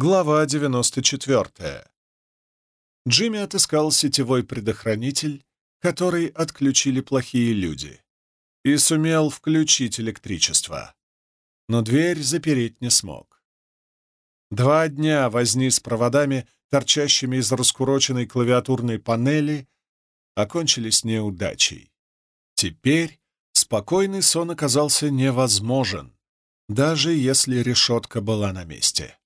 Глава 94. Джимми отыскал сетевой предохранитель, который отключили плохие люди, и сумел включить электричество. Но дверь запереть не смог. Два дня возни с проводами, торчащими из раскуроченной клавиатурной панели, окончились неудачей. Теперь спокойный сон оказался невозможен, даже если решетка была на месте.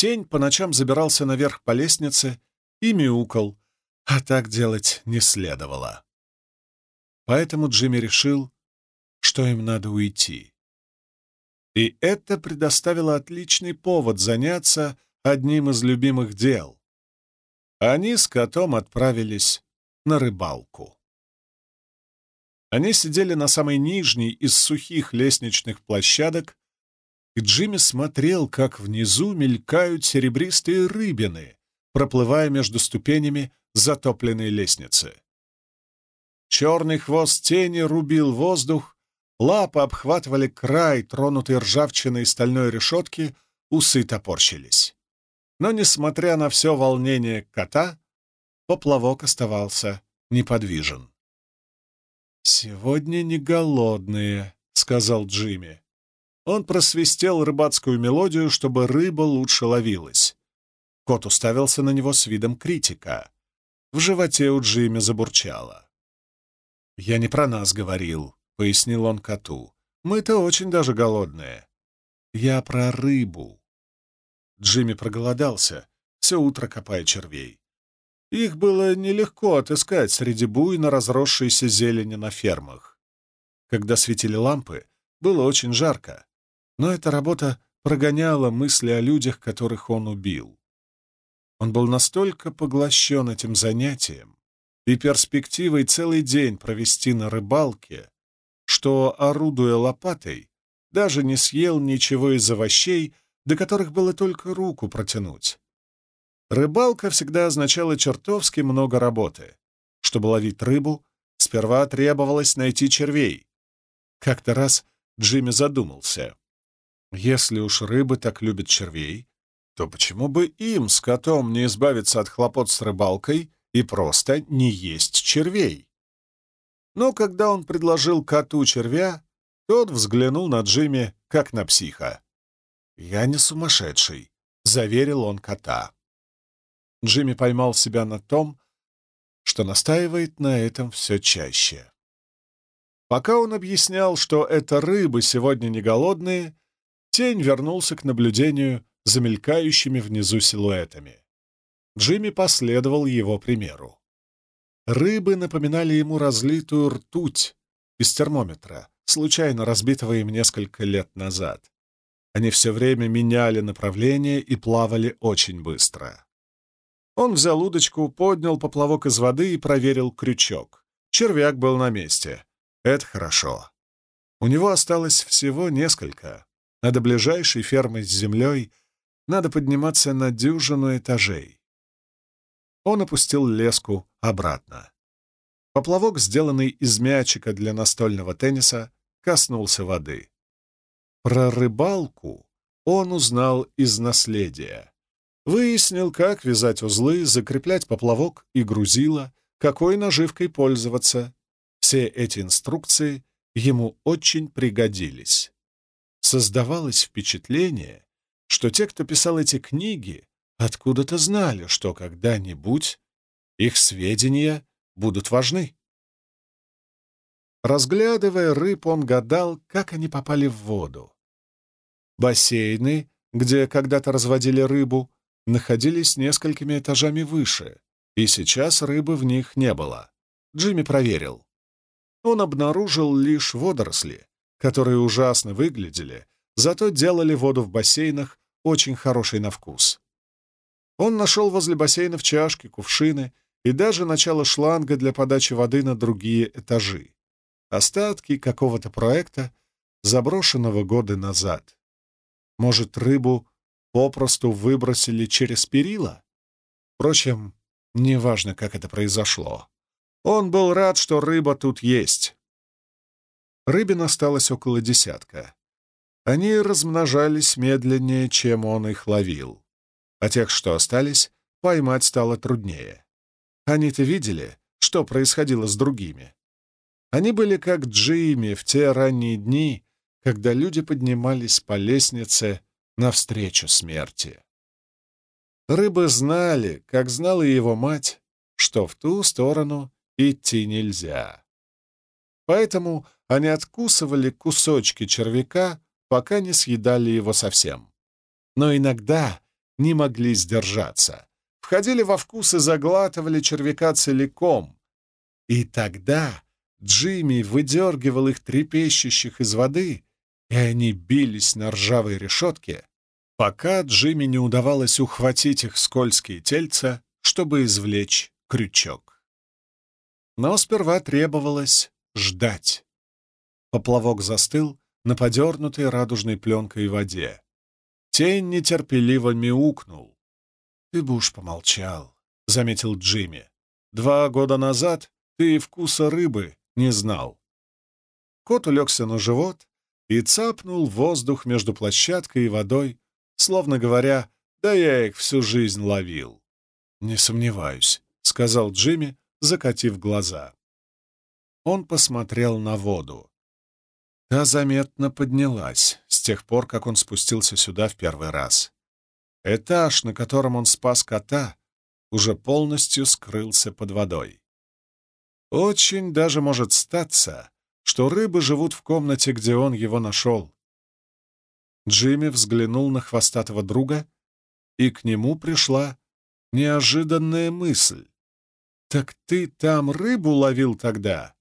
Тень по ночам забирался наверх по лестнице и мяукал, а так делать не следовало. Поэтому Джимми решил, что им надо уйти. И это предоставило отличный повод заняться одним из любимых дел. Они с котом отправились на рыбалку. Они сидели на самой нижней из сухих лестничных площадок и Джимми смотрел, как внизу мелькают серебристые рыбины, проплывая между ступенями затопленной лестницы. Черный хвост тени рубил воздух, лапы обхватывали край, тронутой ржавчиной стальной решетки, усы топорщились. Но, несмотря на все волнение кота, поплавок оставался неподвижен. «Сегодня не голодные», — сказал Джимми. Он просвистел рыбацкую мелодию, чтобы рыба лучше ловилась. Кот уставился на него с видом критика. В животе у Джимми забурчало. «Я не про нас говорил», — пояснил он коту. «Мы-то очень даже голодные. Я про рыбу». Джимми проголодался, все утро копая червей. Их было нелегко отыскать среди буйно разросшейся зелени на фермах. Когда светили лампы, было очень жарко, но эта работа прогоняла мысли о людях, которых он убил. Он был настолько поглощен этим занятием и перспективой целый день провести на рыбалке, что, орудуя лопатой, даже не съел ничего из овощей, до которых было только руку протянуть. Рыбалка всегда означала чертовски много работы. Чтобы ловить рыбу, сперва требовалось найти червей. Как-то раз Джимми задумался. Если уж рыбы так любят червей, то почему бы им с котом не избавиться от хлопот с рыбалкой и просто не есть червей? Но когда он предложил коту червя, тот взглянул на Джимми, как на психа. «Я не сумасшедший», — заверил он кота. Джимми поймал себя на том, что настаивает на этом все чаще. Пока он объяснял, что это рыбы сегодня не голодные, Тень вернулся к наблюдению за мелькающими внизу силуэтами. Джимми последовал его примеру. Рыбы напоминали ему разлитую ртуть из термометра, случайно разбитого им несколько лет назад. Они все время меняли направление и плавали очень быстро. Он взял удочку, поднял поплавок из воды и проверил крючок. Червяк был на месте. Это хорошо. У него осталось всего несколько а до ближайшей фермы с землей надо подниматься на дюжину этажей. Он опустил леску обратно. Поплавок, сделанный из мячика для настольного тенниса, коснулся воды. Про рыбалку он узнал из наследия. Выяснил, как вязать узлы, закреплять поплавок и грузило, какой наживкой пользоваться. Все эти инструкции ему очень пригодились. Создавалось впечатление, что те, кто писал эти книги, откуда-то знали, что когда-нибудь их сведения будут важны. Разглядывая рыб, он гадал, как они попали в воду. Бассейны, где когда-то разводили рыбу, находились несколькими этажами выше, и сейчас рыбы в них не было. Джимми проверил. Он обнаружил лишь водоросли, которые ужасно выглядели, зато делали воду в бассейнах очень хорошей на вкус. Он нашел возле бассейнов чашки, кувшины и даже начало шланга для подачи воды на другие этажи. Остатки какого-то проекта, заброшенного годы назад. Может, рыбу попросту выбросили через перила? Впрочем, неважно, как это произошло. Он был рад, что рыба тут есть. Рыбин осталось около десятка. они размножались медленнее, чем он их ловил. А тех, что остались, поймать стало труднее. Они-то видели, что происходило с другими. Они были как Джимми в те ранние дни, когда люди поднимались по лестнице навстречу смерти. Рыбы знали, как знала его мать, что в ту сторону идти нельзя. Поэтому они откусывали кусочки червяка, пока не съедали его совсем. Но иногда не могли сдержаться. Входили во вкус и заглатывали червяка целиком. И тогда Джимми выдергивал их трепещущих из воды, и они бились на ржавой решетке, пока Джимми не удавалось ухватить их скользкие тельца, чтобы извлечь крючок. Но сперва требовалось ждать. Поплавок застыл на подернутой радужной пленкой воде. Тень нетерпеливо мяукнул. «Ты бы уж помолчал», — заметил Джимми. «Два года назад ты вкуса рыбы не знал». Кот улегся на живот и цапнул воздух между площадкой и водой, словно говоря, «Да я их всю жизнь ловил». «Не сомневаюсь», — сказал Джимми, закатив глаза. Он посмотрел на воду. Та заметно поднялась с тех пор, как он спустился сюда в первый раз. Этаж, на котором он спас кота, уже полностью скрылся под водой. Очень даже может статься, что рыбы живут в комнате, где он его нашел. Джимми взглянул на хвостатого друга, и к нему пришла неожиданная мысль. «Так ты там рыбу ловил тогда?»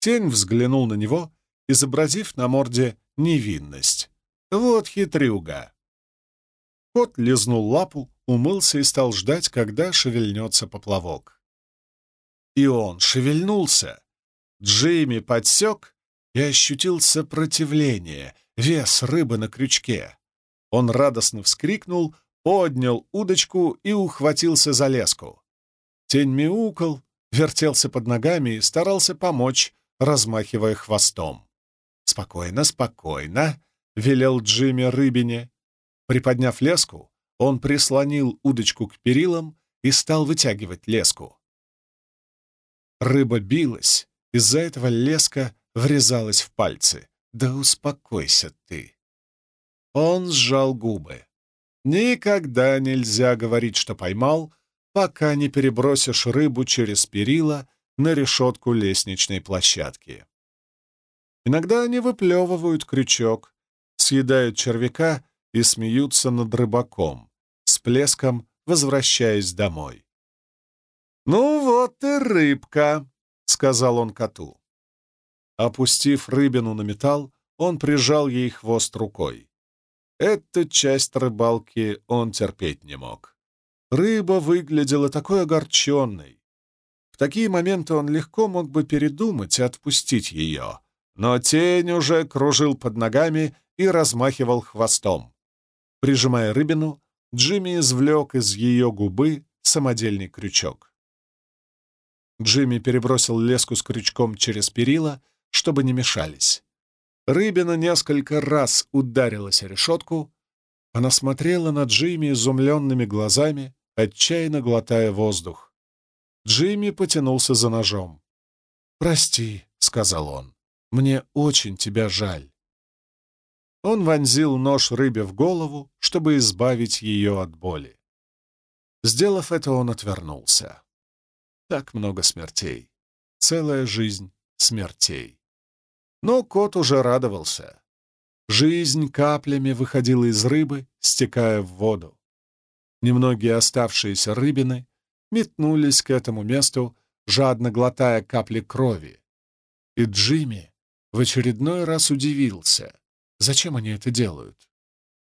Тень взглянул на него, изобразив на морде невинность. «Вот хитрюга!» Кот лизнул лапу, умылся и стал ждать, когда шевельнется поплавок. И он шевельнулся. Джимми подсек и ощутил сопротивление, вес рыбы на крючке. Он радостно вскрикнул, поднял удочку и ухватился за леску. Тень мяукал, вертелся под ногами и старался помочь, размахивая хвостом. «Спокойно, спокойно», — велел Джимми рыбине. Приподняв леску, он прислонил удочку к перилам и стал вытягивать леску. Рыба билась, из-за этого леска врезалась в пальцы. «Да успокойся ты!» Он сжал губы. Никогда нельзя говорить, что поймал, пока не перебросишь рыбу через перила на решетку лестничной площадки. Иногда они выплевывают крючок, съедают червяка и смеются над рыбаком, с плеском возвращаясь домой. «Ну вот и рыбка», — сказал он коту. Опустив рыбину на металл, он прижал ей хвост рукой. Эту часть рыбалки он терпеть не мог. Рыба выглядела такой огорченной, в такие моменты он легко мог бы передумать и отпустить ее, но тень уже кружил под ногами и размахивал хвостом. Прижимая рыбину, Джимми извлек из ее губы самодельный крючок. Джимми перебросил леску с крючком через перила, чтобы не мешались. Рыбина несколько раз ударилась о решетку. Она смотрела на Джимми изумленными глазами, отчаянно глотая воздух. Джимми потянулся за ножом. «Прости», — сказал он, — «мне очень тебя жаль». Он вонзил нож рыбе в голову, чтобы избавить ее от боли. Сделав это, он отвернулся. Так много смертей. Целая жизнь смертей. Но кот уже радовался. Жизнь каплями выходила из рыбы, стекая в воду. Немногие оставшиеся рыбины метнулись к этому месту, жадно глотая капли крови. И Джимми в очередной раз удивился, зачем они это делают.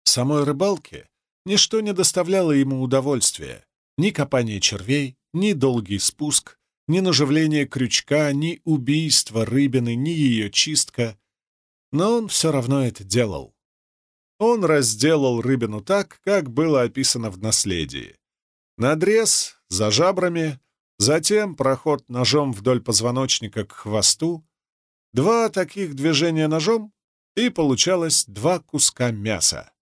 В самой рыбалке ничто не доставляло ему удовольствия. Ни копание червей, ни долгий спуск, ни наживление крючка, ни убийство рыбины, ни ее чистка. Но он все равно это делал. Он разделал рыбину так, как было описано в наследии. Надрез за жабрами, затем проход ножом вдоль позвоночника к хвосту. Два таких движения ножом, и получалось два куска мяса.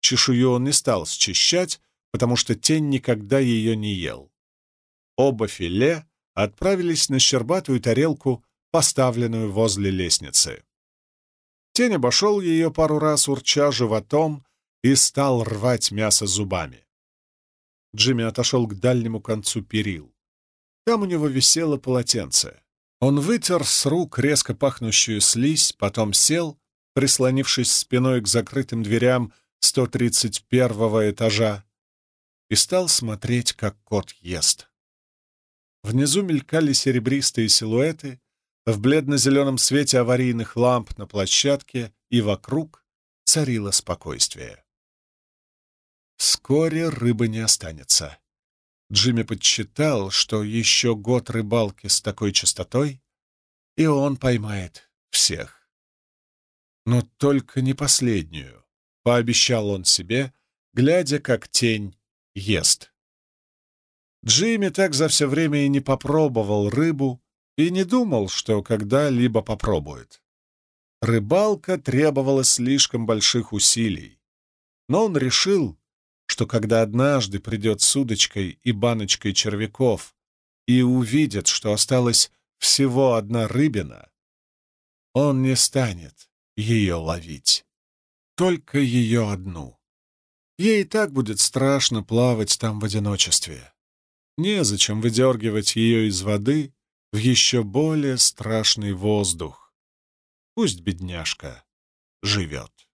Чешую он не стал счищать, потому что тень никогда ее не ел. Оба филе отправились на щербатую тарелку, поставленную возле лестницы. Тень обошел ее пару раз, урча животом, и стал рвать мясо зубами. Джимми отошел к дальнему концу перил. Там у него висело полотенце. Он вытер с рук резко пахнущую слизь, потом сел, прислонившись спиной к закрытым дверям 131-го этажа, и стал смотреть, как кот ест. Внизу мелькали серебристые силуэты, в бледно-зеленом свете аварийных ламп на площадке и вокруг царило спокойствие. Вскоре рыбы не останется. Джимми подсчитал, что еще год рыбалки с такой частотой, и он поймает всех. Но только не последнюю, пообещал он себе, глядя, как тень ест. Джимми так за все время и не попробовал рыбу и не думал, что когда-либо попробует. Рыбалка требовала слишком больших усилий, но он решил, что когда однажды придет с удочкой и баночкой червяков и увидит, что осталась всего одна рыбина, он не станет ее ловить, только ее одну. Ей и так будет страшно плавать там в одиночестве. Незачем выдергивать ее из воды в еще более страшный воздух. Пусть бедняжка живет.